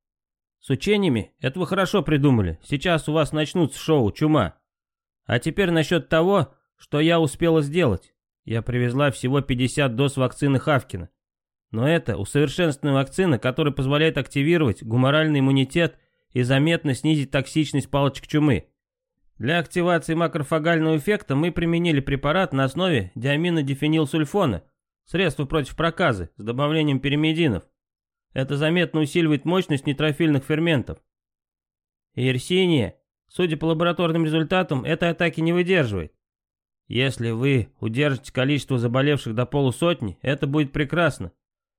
С учениями? Это вы хорошо придумали. Сейчас у вас начнутся шоу «Чума». А теперь насчет того, что я успела сделать. Я привезла всего 50 доз вакцины Хавкина. Но это усовершенствованная вакцина, которая позволяет активировать гуморальный иммунитет и заметно снизить токсичность палочек чумы. Для активации макрофагального эффекта мы применили препарат на основе диаминодифенилсульфона, средство против проказы с добавлением пиримидинов. Это заметно усиливает мощность нейтрофильных ферментов. Ирсиния, судя по лабораторным результатам, этой атаки не выдерживает. Если вы удержите количество заболевших до полусотни, это будет прекрасно.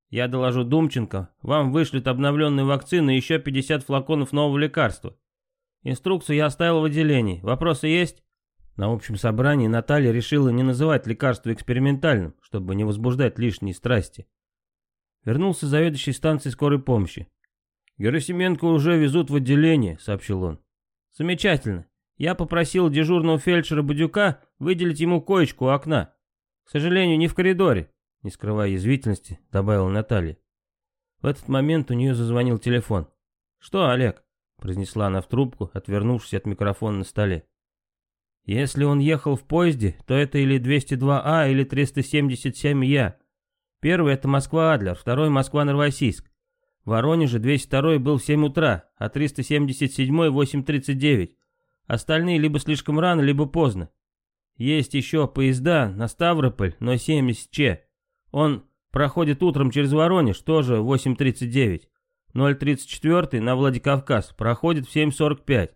Я доложу Думченко, вам вышлют обновленные вакцины и еще 50 флаконов нового лекарства. Инструкцию я оставил в отделении. Вопросы есть? На общем собрании Наталья решила не называть лекарство экспериментальным, чтобы не возбуждать лишние страсти. Вернулся заведующий станции скорой помощи. «Герасименко уже везут в отделение», — сообщил он. «Замечательно. Я попросил дежурного фельдшера Бадюка выделить ему коечку у окна. К сожалению, не в коридоре», — не скрывая язвительности, добавила Наталья. В этот момент у нее зазвонил телефон. «Что, Олег?» — произнесла она в трубку, отвернувшись от микрофона на столе. «Если он ехал в поезде, то это или 202А, а, или 377Я. Первый – это Москва-Адлер, второй – Москва-Новороссийск. В Воронеже 202 был в 7 утра, а 377 – 8.39. Остальные либо слишком рано, либо поздно. Есть еще поезда на Ставрополь но 70 ч. Он проходит утром через Воронеж, тоже 8.39. 034 на Владикавказ проходит в 7.45.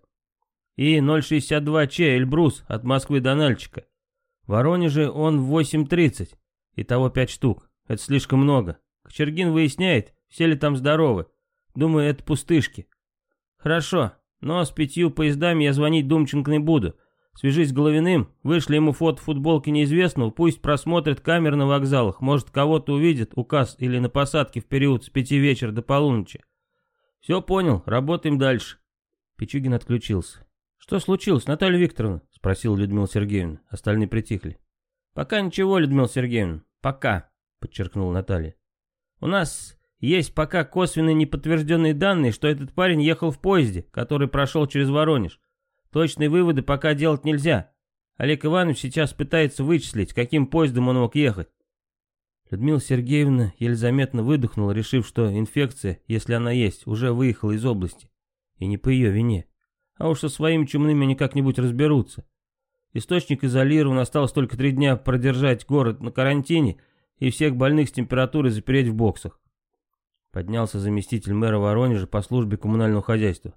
И 062Ч Эльбрус от Москвы до Нальчика. В Воронеже он в 8.30. Итого 5 штук. Это слишком много. Кочергин выясняет, все ли там здоровы. Думаю, это пустышки. Хорошо, но с пятью поездами я звонить Думченко не буду. Свяжись с Головиным, вышли ему фото футболки неизвестного, пусть просмотрит камеры на вокзалах, может кого-то увидит, указ или на посадке в период с пяти вечера до полуночи. Все понял, работаем дальше. Пичугин отключился. «Что случилось, Наталья Викторовна?» — спросил Людмила Сергеевна. Остальные притихли. «Пока ничего, Людмила Сергеевна, пока» подчеркнула Наталья. «У нас есть пока косвенные неподтвержденные данные, что этот парень ехал в поезде, который прошел через Воронеж. Точные выводы пока делать нельзя. Олег Иванович сейчас пытается вычислить, каким поездом он мог ехать. Людмила Сергеевна еле заметно выдохнула, решив, что инфекция, если она есть, уже выехала из области. И не по ее вине. А уж со своими чумными они как-нибудь разберутся. Источник изолирован, осталось только три дня продержать город на карантине – и всех больных с температурой запереть в боксах. Поднялся заместитель мэра Воронежа по службе коммунального хозяйства.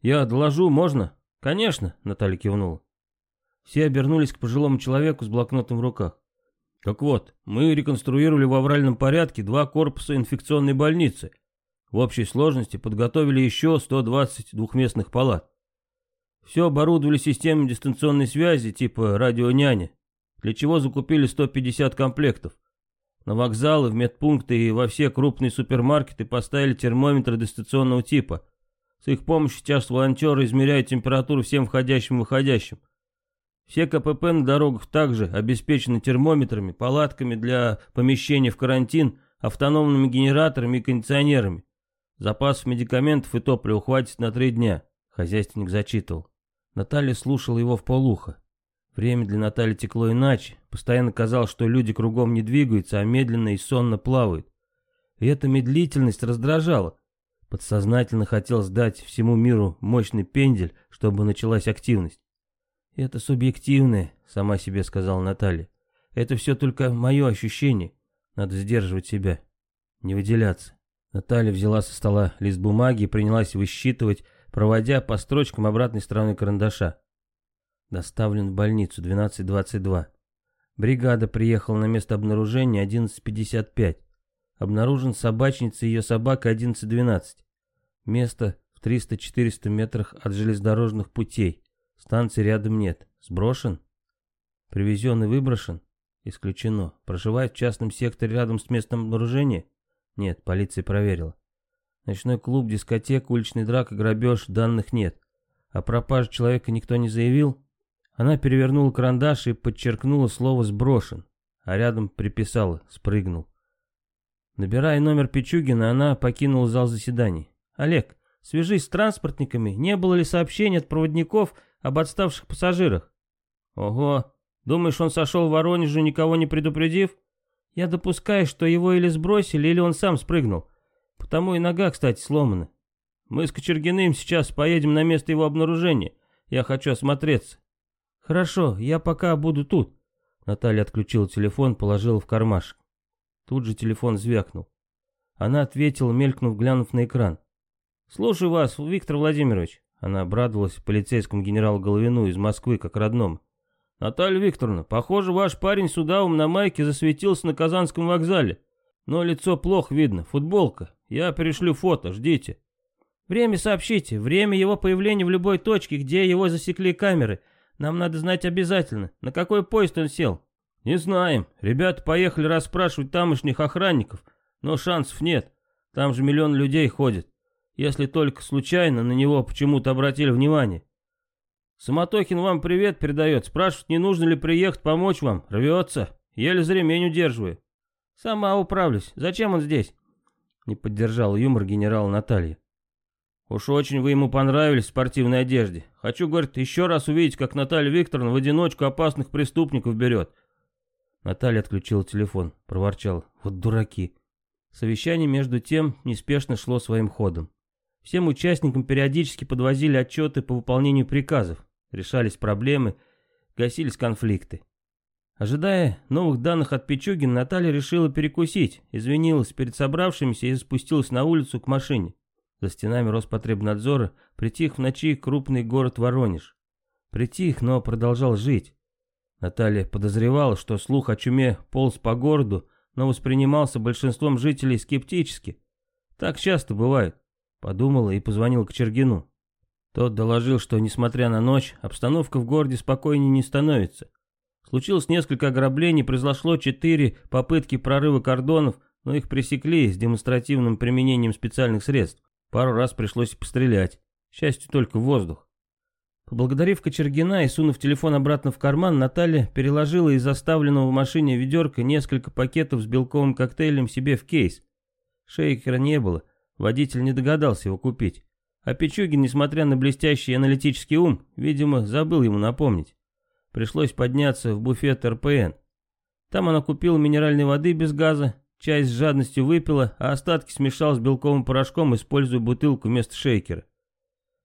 «Я доложу, можно?» «Конечно», — Наталья кивнула. Все обернулись к пожилому человеку с блокнотом в руках. «Так вот, мы реконструировали в авральном порядке два корпуса инфекционной больницы. В общей сложности подготовили еще 120 двухместных палат. Все оборудовали системой дистанционной связи типа радионяни, для чего закупили 150 комплектов. На вокзалы, в медпункты и во все крупные супермаркеты поставили термометры дистанционного типа. С их помощью сейчас волонтеры измеряют температуру всем входящим и выходящим. Все КПП на дорогах также обеспечены термометрами, палатками для помещения в карантин, автономными генераторами и кондиционерами. Запасов медикаментов и топлива хватит на три дня, хозяйственник зачитывал. Наталья слушала его в полухо. Время для Натальи текло иначе, Постоянно казалось, что люди кругом не двигаются, а медленно и сонно плавают. И эта медлительность раздражала. Подсознательно хотел сдать всему миру мощный пендель, чтобы началась активность. «Это субъективное», — сама себе сказала Наталья. «Это все только мое ощущение. Надо сдерживать себя, не выделяться». Наталья взяла со стола лист бумаги и принялась высчитывать, проводя по строчкам обратной стороны карандаша. Доставлен в больницу 12.22. Бригада приехала на место обнаружения 11.55. Обнаружен собачница и ее собака 11.12. Место в 300-400 метрах от железнодорожных путей. Станции рядом нет. Сброшен? Привезен и выброшен? Исключено. Проживает в частном секторе рядом с местом обнаружения? Нет, полиция проверила. Ночной клуб, дискотека, уличный драк и грабеж данных нет. О пропаже человека никто не заявил? Она перевернула карандаш и подчеркнула слово «сброшен», а рядом приписала «спрыгнул». Набирая номер Пичугина, она покинула зал заседаний. «Олег, свяжись с транспортниками, не было ли сообщений от проводников об отставших пассажирах?» «Ого, думаешь, он сошел в Воронежу, никого не предупредив?» «Я допускаю, что его или сбросили, или он сам спрыгнул. Потому и нога, кстати, сломана. Мы с Кочергиным сейчас поедем на место его обнаружения. Я хочу осмотреться. «Хорошо, я пока буду тут». Наталья отключила телефон, положила в кармашек. Тут же телефон звякнул. Она ответила, мелькнув, глянув на экран. «Слушаю вас, Виктор Владимирович». Она обрадовалась полицейскому генералу Головину из Москвы, как родному. «Наталья Викторовна, похоже, ваш парень с удавом на майке засветился на Казанском вокзале. Но лицо плохо видно, футболка. Я перешлю фото, ждите». «Время сообщите, время его появления в любой точке, где его засекли камеры», нам надо знать обязательно, на какой поезд он сел. Не знаем. Ребята поехали расспрашивать тамошних охранников, но шансов нет. Там же миллион людей ходит. Если только случайно на него почему-то обратили внимание. Самотохин вам привет передает, спрашивает, не нужно ли приехать помочь вам. Рвется. Еле за ремень удерживаю. Сама управлюсь. Зачем он здесь? Не поддержал юмор генерала Наталья. Уж очень вы ему понравились в спортивной одежде. Хочу, говорит, еще раз увидеть, как Наталья Викторовна в одиночку опасных преступников берет. Наталья отключила телефон, проворчала. Вот дураки. Совещание, между тем, неспешно шло своим ходом. Всем участникам периодически подвозили отчеты по выполнению приказов, решались проблемы, гасились конфликты. Ожидая новых данных от Пичугина, Наталья решила перекусить, извинилась перед собравшимися и спустилась на улицу к машине. За стенами Роспотребнадзора притих в ночи крупный город Воронеж. Притих, но продолжал жить. Наталья подозревала, что слух о чуме полз по городу, но воспринимался большинством жителей скептически. Так часто бывает. Подумала и позвонила к Чергину. Тот доложил, что, несмотря на ночь, обстановка в городе спокойнее не становится. Случилось несколько ограблений, произошло четыре попытки прорыва кордонов, но их пресекли с демонстративным применением специальных средств. Пару раз пришлось пострелять. К счастью, только в воздух. Поблагодарив Кочергина и сунув телефон обратно в карман, Наталья переложила из оставленного в машине ведерка несколько пакетов с белковым коктейлем себе в кейс. Шейкера не было, водитель не догадался его купить. А Пичугин, несмотря на блестящий аналитический ум, видимо, забыл ему напомнить. Пришлось подняться в буфет РПН. Там она купила минеральной воды без газа, Часть с жадностью выпила, а остатки смешал с белковым порошком, используя бутылку вместо шейкера.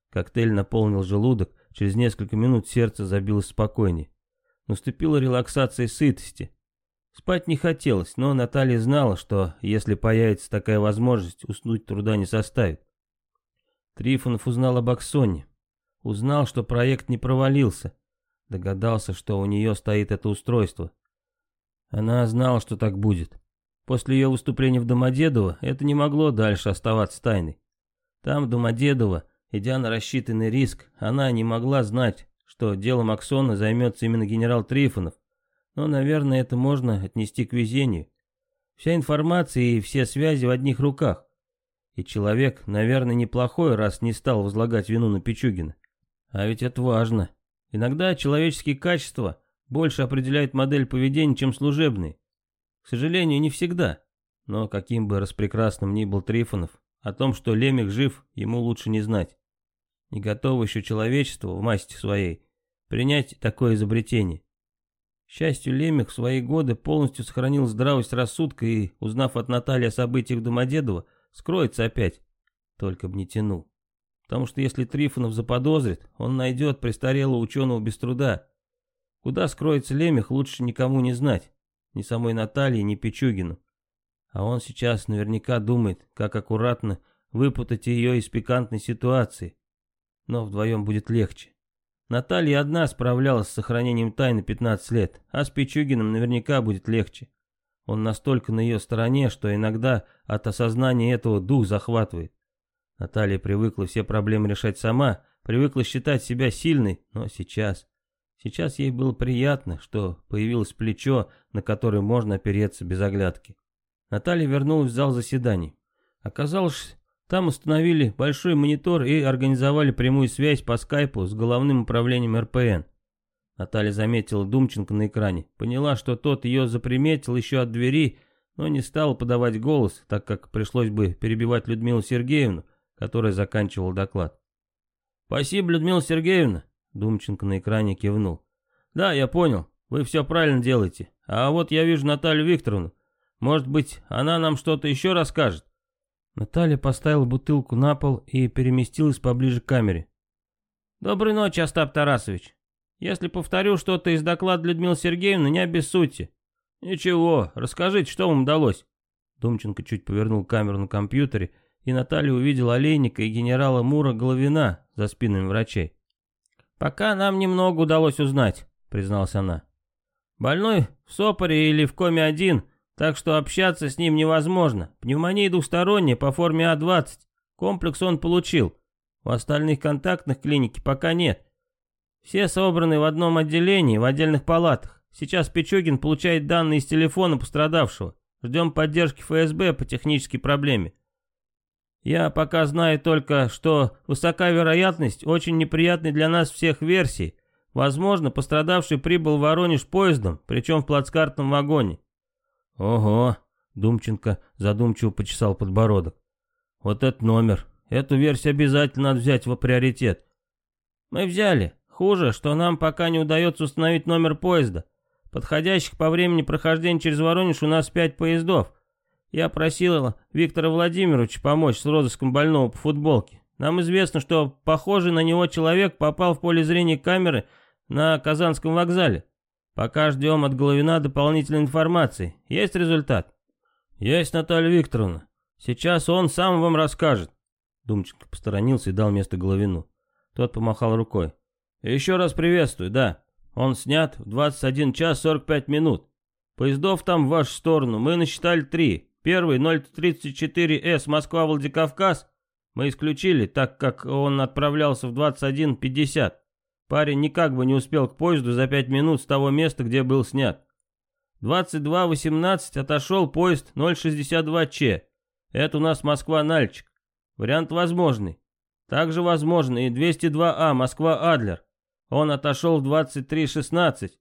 Коктейль наполнил желудок, через несколько минут сердце забилось спокойнее. Наступила релаксация сытости. Спать не хотелось, но Наталья знала, что если появится такая возможность, уснуть труда не составит. Трифонов узнал об Аксоне. Узнал, что проект не провалился. Догадался, что у нее стоит это устройство. Она знала, что так будет. После ее выступления в Домодедово это не могло дальше оставаться тайной. Там, в Домодедово, идя на рассчитанный риск, она не могла знать, что дело Максона займется именно генерал Трифонов, но, наверное, это можно отнести к везению. Вся информация и все связи в одних руках. И человек, наверное, неплохой, раз не стал возлагать вину на Пичугина. А ведь это важно. Иногда человеческие качества больше определяют модель поведения, чем служебные. К сожалению, не всегда. Но каким бы распрекрасным ни был Трифонов, о том, что Лемик жив, ему лучше не знать. Не готово еще человечество в масти своей принять такое изобретение. К счастью, Лемик в свои годы полностью сохранил здравость рассудка и, узнав от Натальи о событиях Домодедова, скроется опять. Только б не тянул. Потому что если Трифонов заподозрит, он найдет престарелого ученого без труда. Куда скроется Лемех, лучше никому не знать ни самой Натальи, ни Пичугину. А он сейчас наверняка думает, как аккуратно выпутать ее из пикантной ситуации. Но вдвоем будет легче. Наталья одна справлялась с сохранением тайны 15 лет, а с Пичугиным наверняка будет легче. Он настолько на ее стороне, что иногда от осознания этого дух захватывает. Наталья привыкла все проблемы решать сама, привыкла считать себя сильной, но сейчас Сейчас ей было приятно, что появилось плечо, на которое можно опереться без оглядки. Наталья вернулась в зал заседаний. Оказалось, там установили большой монитор и организовали прямую связь по скайпу с головным управлением РПН. Наталья заметила Думченко на экране, поняла, что тот ее заприметил еще от двери, но не стала подавать голос, так как пришлось бы перебивать Людмилу Сергеевну, которая заканчивала доклад. «Спасибо, Людмила Сергеевна. Думченко на экране кивнул. «Да, я понял. Вы все правильно делаете. А вот я вижу Наталью Викторовну. Может быть, она нам что-то еще расскажет?» Наталья поставила бутылку на пол и переместилась поближе к камере. «Доброй ночи, Остап Тарасович. Если повторю что-то из доклада Людмилы Сергеевны, не обессудьте. Ничего, расскажите, что вам удалось». Думченко чуть повернул камеру на компьютере, и Наталья увидела Олейника и генерала Мура Головина за спинами врачей. «Пока нам немного удалось узнать», — призналась она. «Больной в сопоре или в коме один, так что общаться с ним невозможно. Пневмония двусторонняя, по форме А20. Комплекс он получил. У остальных контактных клиники пока нет. Все собраны в одном отделении, в отдельных палатах. Сейчас Пичугин получает данные из телефона пострадавшего. Ждем поддержки ФСБ по технической проблеме. Я пока знаю только, что высока вероятность очень неприятной для нас всех версий. Возможно, пострадавший прибыл в Воронеж поездом, причем в плацкартном вагоне. Ого, Думченко задумчиво почесал подбородок. Вот этот номер. Эту версию обязательно надо взять во приоритет. Мы взяли. Хуже, что нам пока не удается установить номер поезда. Подходящих по времени прохождения через Воронеж у нас пять поездов. Я просила Виктора Владимировича помочь с розыском больного по футболке. Нам известно, что похожий на него человек попал в поле зрения камеры на Казанском вокзале. Пока ждем от Головина дополнительной информации. Есть результат? Есть, Наталья Викторовна. Сейчас он сам вам расскажет. Думченко посторонился и дал место Головину. Тот помахал рукой. Еще раз приветствую, да. Он снят в 21 час 45 минут. Поездов там в вашу сторону мы насчитали три. Первый 034С Москва-Владикавказ мы исключили, так как он отправлялся в 21.50. Парень никак бы не успел к поезду за 5 минут с того места, где был снят. 22.18 отошел поезд 062Ч. Это у нас Москва-Нальчик. Вариант возможный. Также возможно и 202А а, Москва-Адлер. Он отошел в 23.16.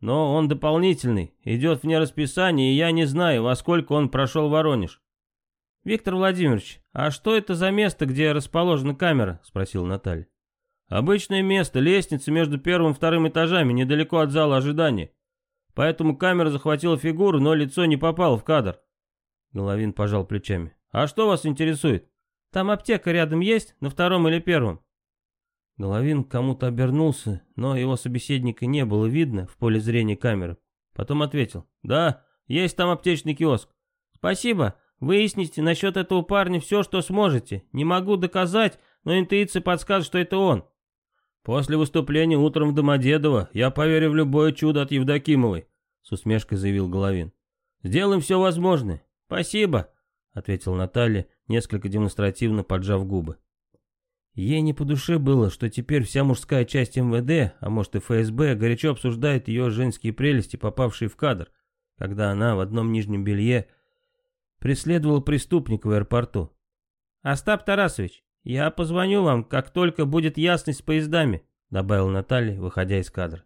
Но он дополнительный, идет вне расписания, и я не знаю, во сколько он прошел Воронеж. «Виктор Владимирович, а что это за место, где расположена камера?» — спросил Наталья. «Обычное место, лестница между первым и вторым этажами, недалеко от зала ожидания. Поэтому камера захватила фигуру, но лицо не попало в кадр». Головин пожал плечами. «А что вас интересует?» «Там аптека рядом есть, на втором или первом?» Головин кому-то обернулся, но его собеседника не было видно в поле зрения камеры. Потом ответил. «Да, есть там аптечный киоск». «Спасибо. Выясните насчет этого парня все, что сможете. Не могу доказать, но интуиция подсказывает, что это он». «После выступления утром в Домодедово я поверю в любое чудо от Евдокимовой», — с усмешкой заявил Головин. «Сделаем все возможное». «Спасибо», — ответил Наталья, несколько демонстративно поджав губы. Ей не по душе было, что теперь вся мужская часть МВД, а может и ФСБ, горячо обсуждает ее женские прелести, попавшие в кадр, когда она в одном нижнем белье преследовала преступника в аэропорту. «Остап Тарасович, я позвоню вам, как только будет ясность с поездами», добавила Наталья, выходя из кадра.